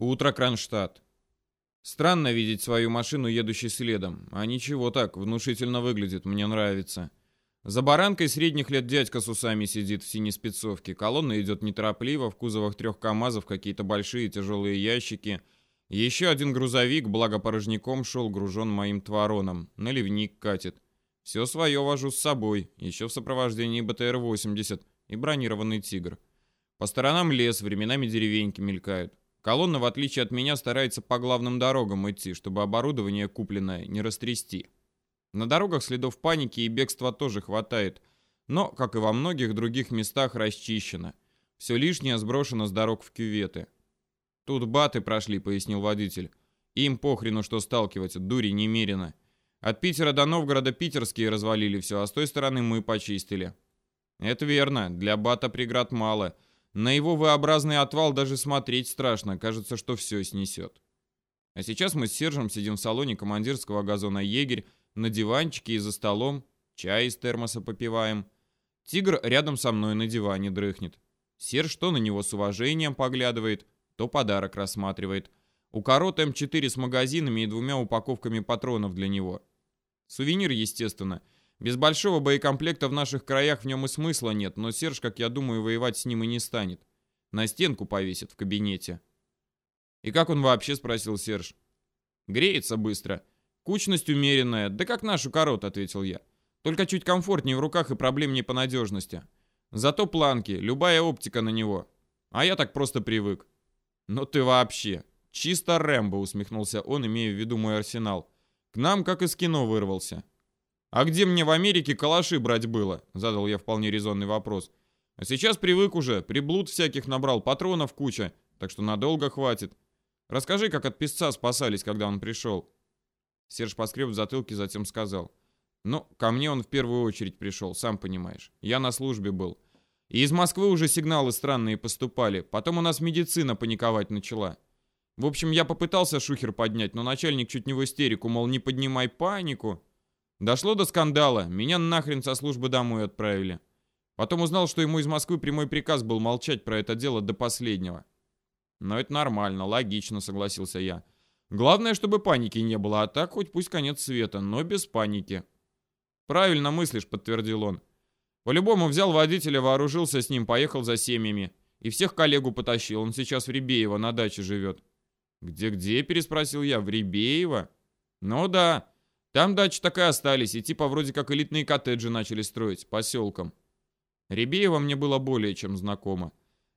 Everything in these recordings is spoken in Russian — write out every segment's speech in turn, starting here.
Утро, Кронштадт. Странно видеть свою машину, едущей следом. А ничего так, внушительно выглядит, мне нравится. За баранкой средних лет дядька с усами сидит в синей спецовке. Колонна идет неторопливо, в кузовах трех КАМАЗов какие-то большие тяжелые ящики. Еще один грузовик, благо порожняком, шел гружен моим твороном. Наливник катит. Все свое вожу с собой, еще в сопровождении БТР-80 и бронированный «Тигр». По сторонам лес, временами деревеньки мелькают. Колонна, в отличие от меня, старается по главным дорогам идти, чтобы оборудование купленное не растрясти. На дорогах следов паники и бегства тоже хватает, но, как и во многих других местах, расчищено. Все лишнее сброшено с дорог в кюветы. «Тут баты прошли», — пояснил водитель. «Им похрену, что сталкивать, дури немерено. От Питера до Новгорода питерские развалили все, а с той стороны мы почистили». «Это верно, для бата преград мало». На его V-образный отвал даже смотреть страшно, кажется, что все снесет. А сейчас мы с Сержем сидим в салоне командирского газона «Егерь», на диванчике и за столом, чай из термоса попиваем. Тигр рядом со мной на диване дрыхнет. Серж то на него с уважением поглядывает, то подарок рассматривает. У корот М4 с магазинами и двумя упаковками патронов для него. Сувенир, естественно — без большого боекомплекта в наших краях в нем и смысла нет, но Серж, как я думаю, воевать с ним и не станет. На стенку повесит в кабинете. «И как он вообще?» — спросил Серж. «Греется быстро. Кучность умеренная. Да как нашу корот», — ответил я. «Только чуть комфортнее в руках и проблемнее по надежности. Зато планки, любая оптика на него. А я так просто привык». «Ну ты вообще. Чисто Рэмбо», — усмехнулся он, имея в виду мой арсенал. «К нам как из кино вырвался». «А где мне в Америке калаши брать было?» — задал я вполне резонный вопрос. «А сейчас привык уже, приблуд всяких набрал, патронов куча, так что надолго хватит. Расскажи, как от песца спасались, когда он пришел». Серж поскреб в затылке, затем сказал. «Ну, ко мне он в первую очередь пришел, сам понимаешь. Я на службе был. И из Москвы уже сигналы странные поступали. Потом у нас медицина паниковать начала. В общем, я попытался шухер поднять, но начальник чуть не в истерику, мол, не поднимай панику. Дошло до скандала, меня нахрен со службы домой отправили. Потом узнал, что ему из Москвы прямой приказ был молчать про это дело до последнего. Но это нормально, логично, согласился я. Главное, чтобы паники не было, а так хоть пусть конец света, но без паники. Правильно мыслишь, подтвердил он. По-любому взял водителя, вооружился с ним, поехал за семьями. И всех коллегу потащил, он сейчас в Ребеево на даче живет. «Где-где?» – переспросил я. «В Ребеево?» «Ну да. Там дачи так и остались, и типа вроде как элитные коттеджи начали строить, поселком. Ребеево мне было более чем знакомо.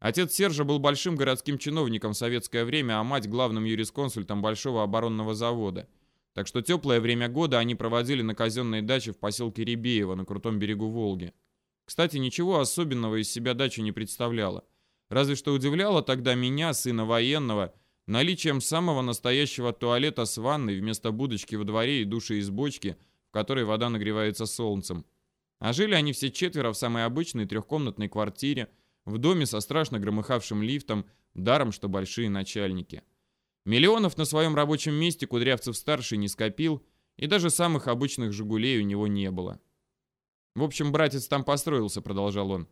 Отец Сержа был большим городским чиновником в советское время, а мать главным юрисконсультом большого оборонного завода. Так что теплое время года они проводили на казенной даче в поселке Ребеево на крутом берегу Волги. Кстати, ничего особенного из себя дача не представляла. Разве что удивляло тогда меня, сына военного, наличием самого настоящего туалета с ванной вместо будочки во дворе и души из бочки, в которой вода нагревается солнцем. А жили они все четверо в самой обычной трехкомнатной квартире, в доме со страшно громыхавшим лифтом, даром что большие начальники. Миллионов на своем рабочем месте Кудрявцев-старший не скопил, и даже самых обычных «Жигулей» у него не было. «В общем, братец там построился», — продолжал он.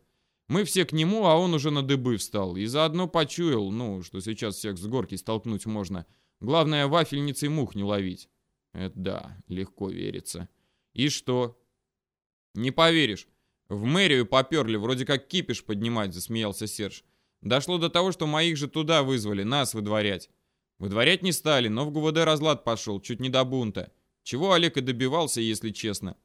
Мы все к нему, а он уже на дыбы встал. И заодно почуял, ну, что сейчас всех с горки столкнуть можно. Главное, вафельницей мух не ловить. Это да, легко верится. И что? Не поверишь. В мэрию поперли, вроде как кипиш поднимать, засмеялся Серж. Дошло до того, что моих же туда вызвали, нас выдворять. Выдворять не стали, но в ГУВД разлад пошел, чуть не до бунта. Чего Олег и добивался, если честно.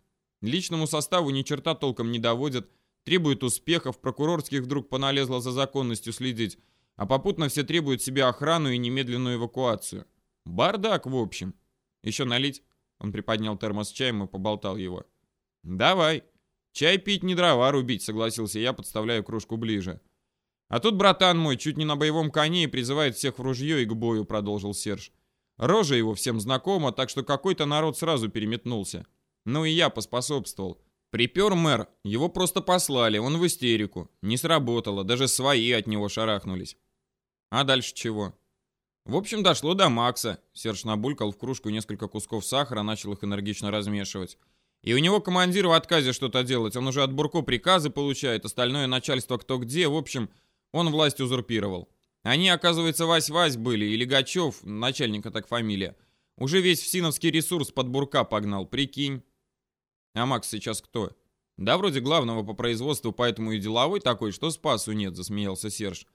Личному составу ни черта толком не доводят, Требует успехов, прокурорских вдруг поналезла за законностью следить, а попутно все требуют себе охрану и немедленную эвакуацию. Бардак, в общем. Еще налить? Он приподнял термос с чаем и поболтал его. Давай. Чай пить не дрова рубить, согласился я, подставляя кружку ближе. А тут братан мой чуть не на боевом коне и призывает всех в ружье и к бою, продолжил Серж. Рожа его всем знакома, так что какой-то народ сразу переметнулся. Ну и я поспособствовал. Припер мэр, его просто послали, он в истерику. Не сработало, даже свои от него шарахнулись. А дальше чего? В общем, дошло до Макса. Серж набулькал в кружку несколько кусков сахара, начал их энергично размешивать. И у него командир в отказе что-то делать. Он уже от Бурко приказы получает, остальное начальство кто где. В общем, он власть узурпировал. Они, оказывается, Вась-Вась были, и Легачев, начальника так фамилия, уже весь всиновский ресурс под бурка погнал, прикинь. А Макс сейчас кто? Да вроде главного по производству, поэтому и деловой такой, что спасу нет, засмеялся Серж.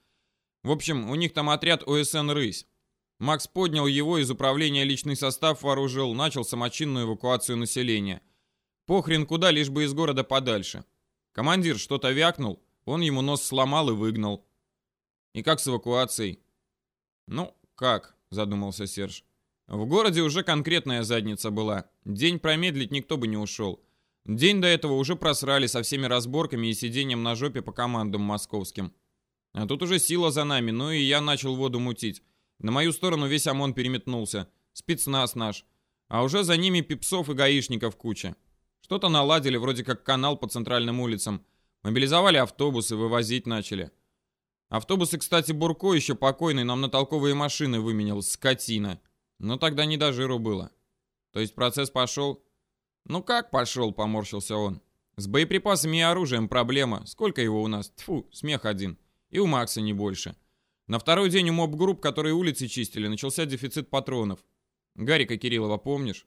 В общем, у них там отряд ОСН «Рысь». Макс поднял его, из управления личный состав вооружил, начал самочинную эвакуацию населения. Похрен куда, лишь бы из города подальше. Командир что-то вякнул, он ему нос сломал и выгнал. И как с эвакуацией? Ну, как, задумался Серж. В городе уже конкретная задница была. День промедлить никто бы не ушел. День до этого уже просрали со всеми разборками и сидением на жопе по командам московским. А тут уже сила за нами, ну и я начал воду мутить. На мою сторону весь ОМОН переметнулся. Спецназ наш. А уже за ними пипсов и гаишников куча. Что-то наладили, вроде как канал по центральным улицам. Мобилизовали автобусы, вывозить начали. Автобусы, кстати, Бурко еще покойный нам на толковые машины выменял, скотина. Но тогда не до жиру было. То есть процесс пошел? Ну как пошел, поморщился он. С боеприпасами и оружием проблема. Сколько его у нас? Тфу, смех один. И у Макса не больше. На второй день у моб-групп, которые улицы чистили, начался дефицит патронов. Гарика Кириллова помнишь?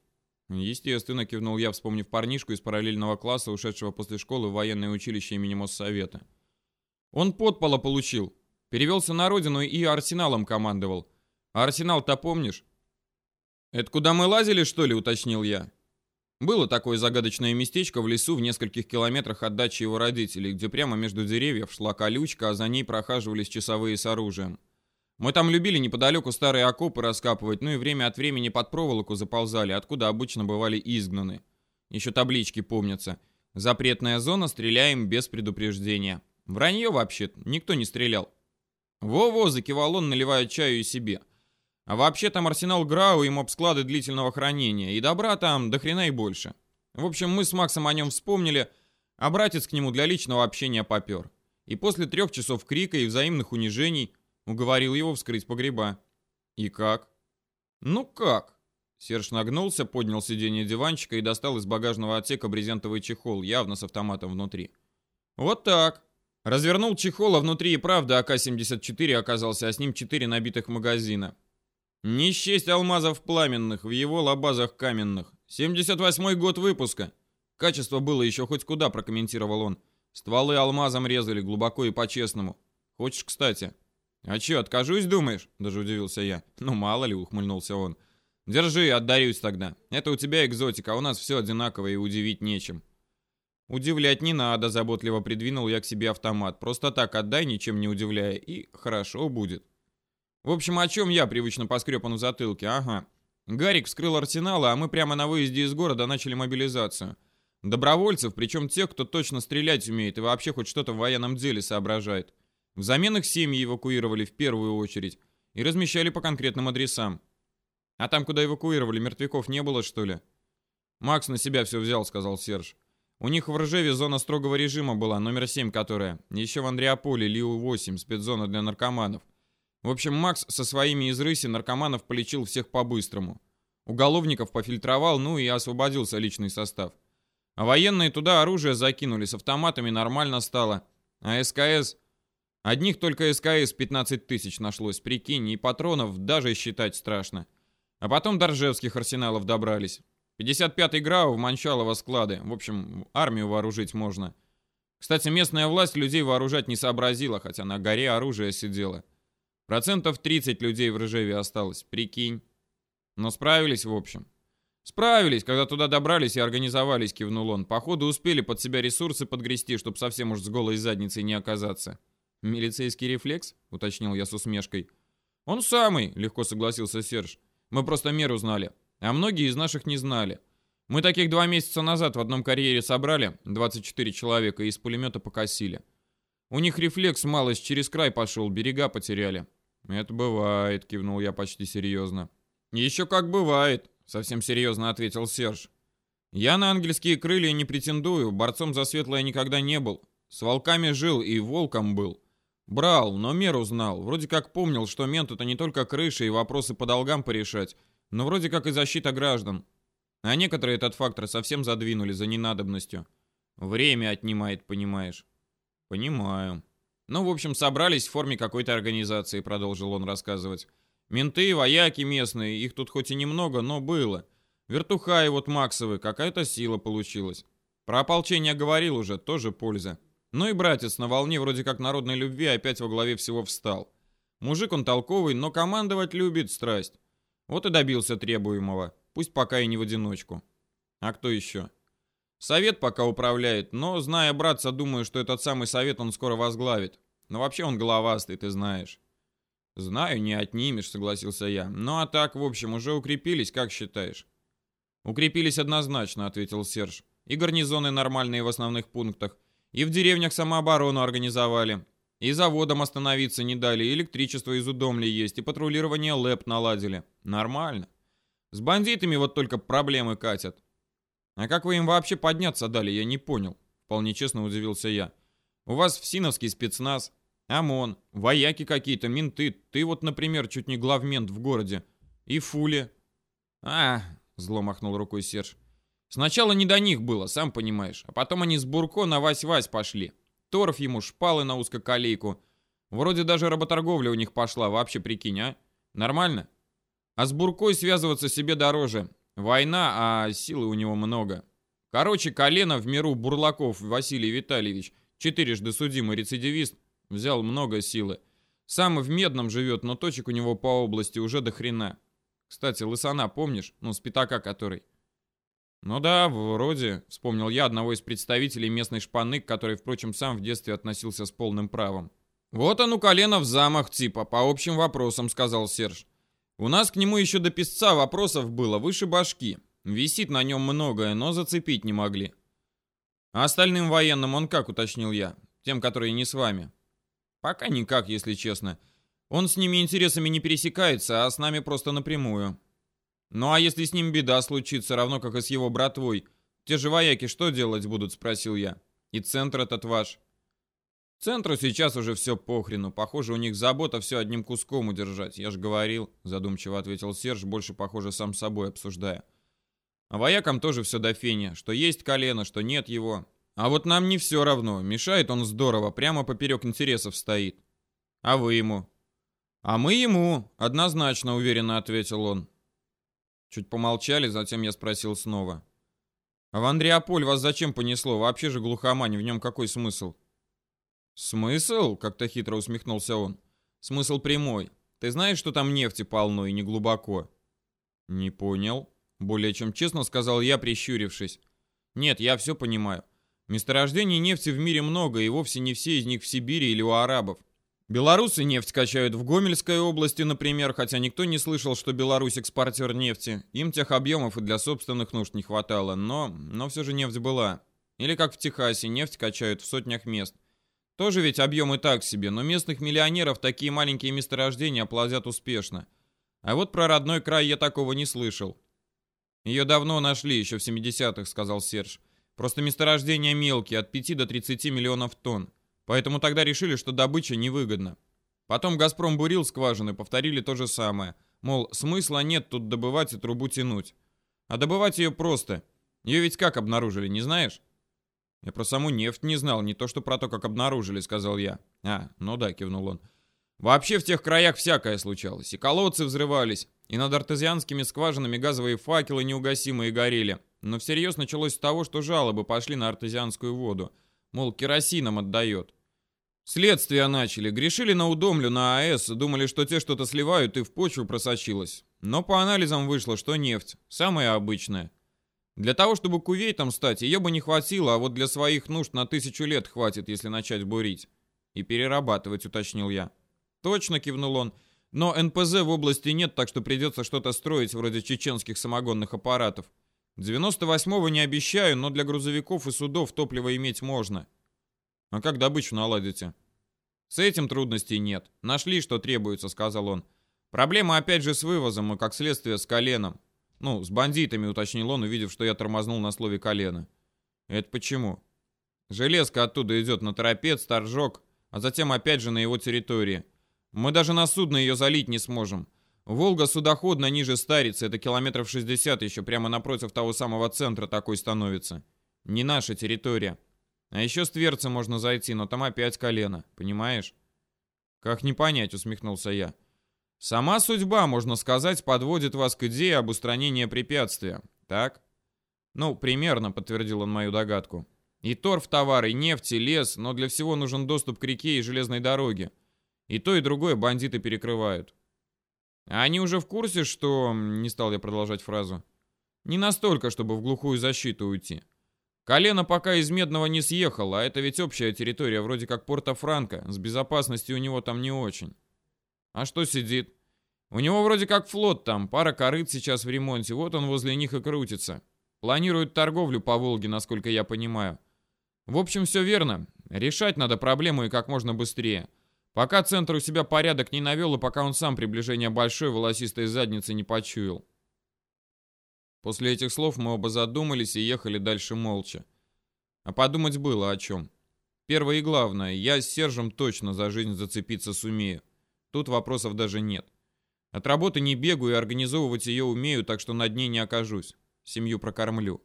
Естественно, кивнул я, вспомнив парнишку из параллельного класса, ушедшего после школы в военное училище имени Моссовета. Он подпола получил. Перевелся на родину и арсеналом командовал. А арсенал-то помнишь? «Это куда мы лазили, что ли?» — уточнил я. Было такое загадочное местечко в лесу в нескольких километрах от дачи его родителей, где прямо между деревьев шла колючка, а за ней прохаживались часовые с оружием. Мы там любили неподалеку старые окопы раскапывать, ну и время от времени под проволоку заползали, откуда обычно бывали изгнаны. Еще таблички помнятся. Запретная зона, стреляем без предупреждения. Вранье вообще никто не стрелял. Во-во, закивал он, наливая чаю и себе. А вообще там арсенал Грау и моб-склады длительного хранения, и добра там до хрена и больше. В общем, мы с Максом о нем вспомнили, а братец к нему для личного общения попер. И после трех часов крика и взаимных унижений уговорил его вскрыть погреба. И как? Ну как? Серж нагнулся, поднял сиденье диванчика и достал из багажного отсека брезентовый чехол, явно с автоматом внутри. Вот так. Развернул чехол, а внутри и правда АК-74 оказался, а с ним четыре набитых магазина. Не счесть алмазов пламенных в его лабазах каменных. 78-й год выпуска. Качество было еще хоть куда, прокомментировал он. Стволы алмазом резали, глубоко и по-честному. Хочешь, кстати? А че, откажусь, думаешь? Даже удивился я. Ну, мало ли, ухмыльнулся он. Держи, отдарюсь тогда. Это у тебя экзотика, а у нас все одинаковое и удивить нечем. Удивлять не надо, заботливо придвинул я к себе автомат. Просто так отдай, ничем не удивляя, и хорошо будет. В общем, о чем я привычно поскребан в затылке? Ага. Гарик вскрыл арсенал, а мы прямо на выезде из города начали мобилизацию. Добровольцев, причем тех, кто точно стрелять умеет и вообще хоть что-то в военном деле соображает. Взамен их семьи эвакуировали в первую очередь и размещали по конкретным адресам. А там, куда эвакуировали, мертвяков не было, что ли? Макс на себя все взял, сказал Серж. У них в Ржеве зона строгого режима была, номер 7 которая. Еще в Андреаполе Лиу-8, спецзона для наркоманов. В общем, Макс со своими из рыси наркоманов полечил всех по-быстрому. Уголовников пофильтровал, ну и освободился личный состав. А военные туда оружие закинули, с автоматами нормально стало. А СКС... Одних только СКС 15 тысяч нашлось, прикинь, и патронов даже считать страшно. А потом до Ржевских арсеналов добрались. 55-й ГРАУ в Манчалово склады. В общем, армию вооружить можно. Кстати, местная власть людей вооружать не сообразила, хотя на горе оружие сидело. Процентов 30 людей в Рыжеве осталось, прикинь. Но справились, в общем. Справились, когда туда добрались и организовались, кивнул он. Походу успели под себя ресурсы подгрести, чтобы совсем уж с голой задницей не оказаться. Милицейский рефлекс? Уточнил я с усмешкой. Он самый, легко согласился Серж. Мы просто меру знали. А многие из наших не знали. Мы таких два месяца назад в одном карьере собрали, 24 человека, и из пулемета покосили. У них рефлекс малость через край пошел, берега потеряли. «Это бывает», — кивнул я почти серьезно. «Еще как бывает», — совсем серьезно ответил Серж. «Я на ангельские крылья не претендую, борцом за светлое никогда не был. С волками жил и волком был. Брал, но меру знал. Вроде как помнил, что мент это не только крыша и вопросы по долгам порешать, но вроде как и защита граждан. А некоторые этот фактор совсем задвинули за ненадобностью. Время отнимает, понимаешь?» «Понимаю». Ну, в общем, собрались в форме какой-то организации, продолжил он рассказывать. Менты, вояки местные, их тут хоть и немного, но было. Вертухаи вот Максовы, какая-то сила получилась. Про ополчение говорил уже, тоже польза. Ну и братец на волне вроде как народной любви опять во главе всего встал. Мужик он толковый, но командовать любит страсть. Вот и добился требуемого, пусть пока и не в одиночку. А кто еще? Совет пока управляет, но, зная братца, думаю, что этот самый совет он скоро возглавит. Но вообще он головастый, ты знаешь. Знаю, не отнимешь, согласился я. Ну а так, в общем, уже укрепились, как считаешь? Укрепились однозначно, ответил Серж. И гарнизоны нормальные в основных пунктах. И в деревнях самооборону организовали. И заводом остановиться не дали, и электричество из Удомли есть, и патрулирование ЛЭП наладили. Нормально. С бандитами вот только проблемы катят. А как вы им вообще подняться дали, я не понял. Вполне честно удивился я. У вас в Синовский спецназ, ОМОН, вояки какие-то, менты. Ты вот, например, чуть не главмент в городе. И Фули. А, зло махнул рукой Серж. Сначала не до них было, сам понимаешь. А потом они с Бурко на Вась-Вась пошли. Торф ему, шпалы на узкоколейку. Вроде даже работорговля у них пошла, вообще прикинь, а? Нормально? А с Буркой связываться себе дороже. Война, а силы у него много. Короче, колено в миру Бурлаков Василий Витальевич, четырежды судимый рецидивист, взял много силы. Сам в Медном живет, но точек у него по области уже до хрена. Кстати, Лысана помнишь? Ну, с пятака который. «Ну да, вроде», — вспомнил я одного из представителей местной шпаны, который, впрочем, сам в детстве относился с полным правом. «Вот он у колена в замах, типа, по общим вопросам», — сказал Серж. «У нас к нему еще до писца вопросов было выше башки. Висит на нем многое, но зацепить не могли». «А остальным военным он как?» — уточнил я. «Тем, которые не с вами». «Пока никак, если честно. Он с ними интересами не пересекается, а с нами просто напрямую». «Ну а если с ним беда случится, равно как и с его братвой? Те же вояки что делать будут?» — спросил я. «И центр этот ваш?» «Центру сейчас уже все похрену. Похоже, у них забота все одним куском удержать. Я же говорил», — задумчиво ответил Серж, больше, похоже, сам собой обсуждая. «А воякам тоже все до фени. Что есть колено, что нет его. А вот нам не все равно. Мешает он здорово, прямо поперек интересов стоит. А вы ему?» «А мы ему», — однозначно уверенно ответил он. Чуть помолчали, затем я спросил снова. «А в Андреаполь вас зачем понесло? Вообще же глухомань, в нем какой смысл?» «Смысл?» — как-то хитро усмехнулся он. «Смысл прямой. Ты знаешь, что там нефти полно и не глубоко?» «Не понял», — более чем честно сказал я, прищурившись. «Нет, я все понимаю. Месторождений нефти в мире много, и вовсе не все из них в Сибири или у арабов. Белорусы нефть качают в Гомельской области, например, хотя никто не слышал, что Беларусь экспортер нефти. Им тех объемов и для собственных нужд не хватало, но, но все же нефть была. Или как в Техасе, нефть качают в сотнях мест. Тоже ведь объемы так себе, но местных миллионеров такие маленькие месторождения плодят успешно. А вот про родной край я такого не слышал. Ее давно нашли, еще в 70-х, сказал Серж. Просто месторождения мелкие, от 5 до 30 миллионов тонн. Поэтому тогда решили, что добыча невыгодна. Потом «Газпром» бурил скважины, повторили то же самое. Мол, смысла нет тут добывать и трубу тянуть. А добывать ее просто. Ее ведь как обнаружили, не знаешь? Я про саму нефть не знал, не то что про то, как обнаружили, сказал я. А, ну да, кивнул он. Вообще в тех краях всякое случалось. И колодцы взрывались, и над артезианскими скважинами газовые факелы неугасимые горели. Но всерьез началось с того, что жалобы пошли на артезианскую воду. Мол, керосином отдает. Следствие начали. Грешили на Удомлю, на АЭС. Думали, что те что-то сливают и в почву просочилось. Но по анализам вышло, что нефть. Самая обычная. Для того, чтобы кувейтом стать, ее бы не хватило, а вот для своих нужд на тысячу лет хватит, если начать бурить. И перерабатывать, уточнил я. Точно, кивнул он. Но НПЗ в области нет, так что придется что-то строить вроде чеченских самогонных аппаратов. 98-го не обещаю, но для грузовиков и судов топливо иметь можно. А как добычу наладите? С этим трудностей нет. Нашли, что требуется, сказал он. Проблема опять же с вывозом и, как следствие, с коленом. Ну, с бандитами, уточнил он, увидев, что я тормознул на слове колено. Это почему? Железка оттуда идет на торопец, торжок, а затем опять же на его территории. Мы даже на судно ее залить не сможем. Волга судоходна ниже Старицы, это километров 60 еще, прямо напротив того самого центра такой становится. Не наша территория. А еще с тверцы можно зайти, но там опять колено, понимаешь? Как не понять, усмехнулся я. Сама судьба, можно сказать, подводит вас к идее об устранении препятствия, так? Ну, примерно, подтвердил он мою догадку. И торф товары, и нефть, и лес, но для всего нужен доступ к реке и железной дороге. И то, и другое бандиты перекрывают. А они уже в курсе, что... Не стал я продолжать фразу. Не настолько, чтобы в глухую защиту уйти. Колено пока из Медного не съехал, а это ведь общая территория, вроде как Порто-Франко. С безопасностью у него там не очень. А что сидит? У него вроде как флот там, пара корыт сейчас в ремонте, вот он возле них и крутится. Планирует торговлю по Волге, насколько я понимаю. В общем, все верно. Решать надо проблему и как можно быстрее. Пока центр у себя порядок не навел, и пока он сам приближение большой волосистой задницы не почуял. После этих слов мы оба задумались и ехали дальше молча. А подумать было о чем. Первое и главное, я с Сержем точно за жизнь зацепиться сумею. Тут вопросов даже нет. От работы не бегаю и организовывать ее умею, так что на дне не окажусь. Семью прокормлю.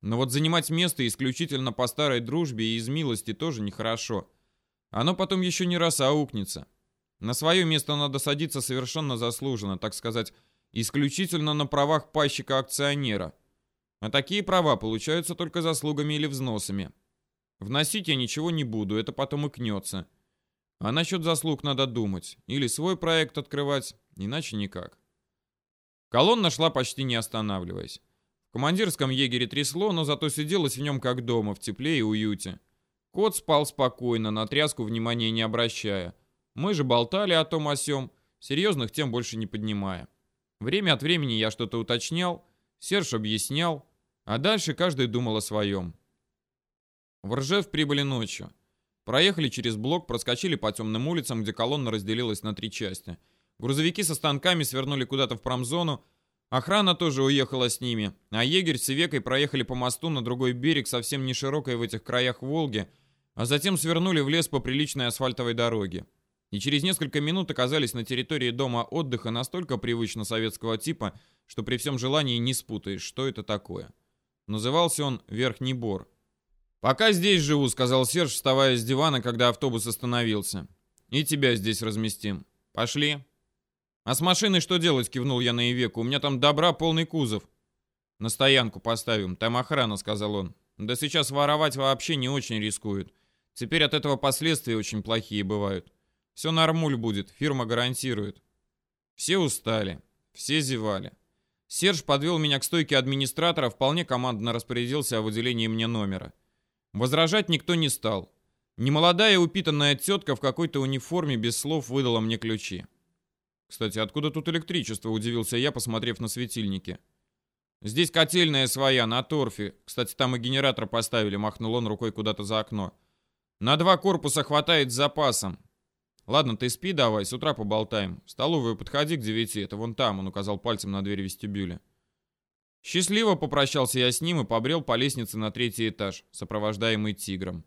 Но вот занимать место исключительно по старой дружбе и из милости тоже нехорошо. Оно потом еще не раз аукнется. На свое место надо садиться совершенно заслуженно, так сказать, исключительно на правах пайщика-акционера. А такие права получаются только заслугами или взносами. Вносить я ничего не буду, это потом и кнется. А насчет заслуг надо думать. Или свой проект открывать, иначе никак. Колонна шла почти не останавливаясь. В командирском егере трясло, но зато сиделось в нем как дома, в тепле и уюте. Кот спал спокойно, на тряску внимания не обращая. Мы же болтали о том о сём, серьезных тем больше не поднимая. Время от времени я что-то уточнял, Серж объяснял, а дальше каждый думал о своем. В Ржев прибыли ночью. Проехали через блок, проскочили по темным улицам, где колонна разделилась на три части. Грузовики со станками свернули куда-то в промзону, охрана тоже уехала с ними, а егерь с Ивекой проехали по мосту на другой берег, совсем не широкой в этих краях Волги, а затем свернули в лес по приличной асфальтовой дороге. И через несколько минут оказались на территории дома отдыха настолько привычно советского типа, что при всем желании не спутаешь, что это такое. Назывался он Верхний Бор. «Пока здесь живу», — сказал Серж, вставая с дивана, когда автобус остановился. «И тебя здесь разместим. Пошли». «А с машиной что делать?» — кивнул я на Ивеку. «У меня там добра полный кузов». «На стоянку поставим. Там охрана», — сказал он. «Да сейчас воровать вообще не очень рискуют. Теперь от этого последствия очень плохие бывают. Все нормуль будет, фирма гарантирует». Все устали. Все зевали. Серж подвел меня к стойке администратора, вполне командно распорядился о выделении мне номера. Возражать никто не стал. Немолодая упитанная тетка в какой-то униформе без слов выдала мне ключи. Кстати, откуда тут электричество, удивился я, посмотрев на светильники. Здесь котельная своя, на торфе. Кстати, там и генератор поставили, махнул он рукой куда-то за окно. На два корпуса хватает с запасом. Ладно, ты спи давай, с утра поболтаем. В столовую подходи к девяти, это вон там, он указал пальцем на дверь вестибюля. Счастливо попрощался я с ним и побрел по лестнице на третий этаж, сопровождаемый тигром.